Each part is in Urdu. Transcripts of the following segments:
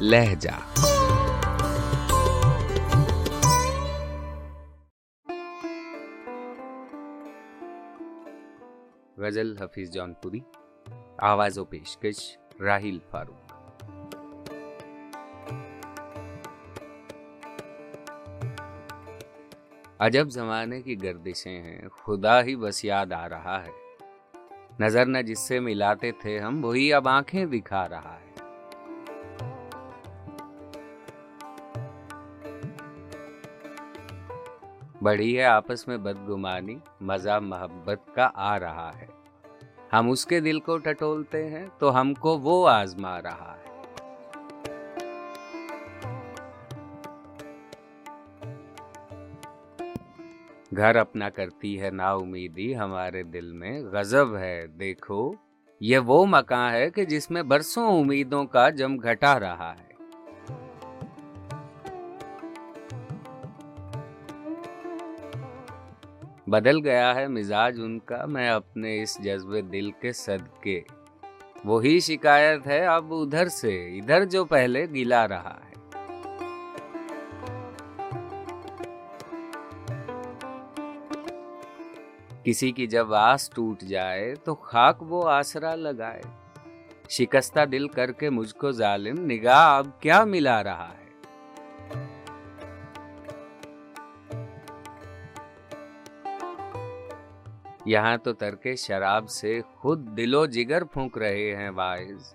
لہجہ۔ غزل حفیظ جون پوری آواز و پیشکش راہیل فاروق۔ عجب زمانے کی گردشیں ہیں، خدا ہی بس یاد آ رہا ہے۔ نظر نہ جس سے ملاتے تھے ہم، وہی اب آنکھیں دکھا رہا ہے۔ بڑی ہے آپس میں بدگمانی، مزہ، محبت کا آ رہا ہے۔ ہم اس کے دل کو ٹٹولتے ہیں تو ہم کو وہ آزما رہا ہے۔ گھر اپنا کرتی ہے نا امیدی ہمارے دل میں غضب ہے۔ دیکھو، یہ وہ مکان ہے کہ جس میں برسوں امیدوں کا جم گھٹا رہا ہے۔ بدل گیا ہے مزاج ان کا، میں اپنے اس جذبے دل کے صدقے۔ وہی شکایت ہے اب ادھر سے، ادھر جو پہلے گلا رہا ہے۔ کسی کی جب آس ٹوٹ جائے تو خاک وہ آسرا لگائے۔ شکستہ دل کر کے مجھ کو ظالم، نگاہ اب کیا ملا رہا ہے؟ یہاں تو ترکے شراب سے خود دل و جگر پھونک رہے ہیں وائز۔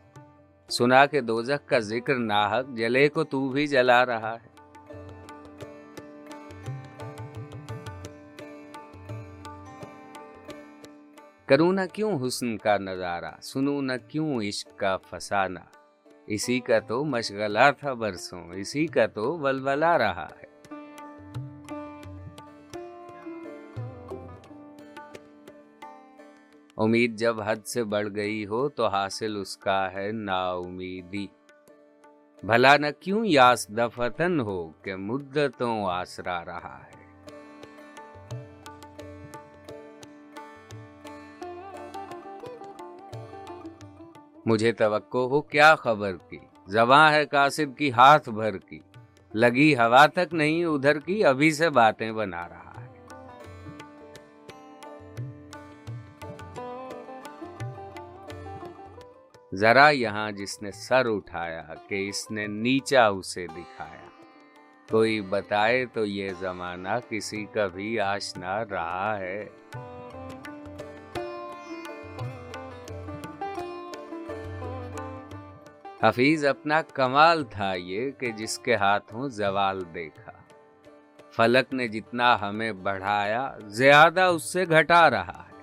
سنا کے دوزخ کا ذکر ناحق جلے کو تو بھی جلا رہا ہے۔ کروں نہ کیوں حسن کا نظارہ، سنوں نہ کیوں عشق کا فسانہ۔ اسی کا تو مشغلہ تھا برسوں، اسی کا تو ولولا رہا ہے۔ امید جب حد سے بڑھ گئی ہو تو حاصل اس کا ہے نا امیدی بھلا نہ کیوں یاس دفتن ہو کہ مدتوں آسرا رہا ہے۔ مجھے توقع ہو کیا خبر کی؟ زباں ہے قاصد کی ہاتھ بھر کی۔ لگی ہوا تک نہیں ادھر کی، ابھی سے باتیں بنا رہا ذرا یہاں جس نے سر اٹھایا، کہ اس نے نیچا اسے دکھایا۔ کوئی بتائے تو یہ زمانہ کسی کا بھی آشنا رہا ہے۔ حفیظ، اپنا کمال تھا یہ کہ جس کے ہاتھوں زوال دیکھا۔ فلک نے جتنا ہمیں بڑھایا، زیادہ اس سے گھٹا رہا ہے۔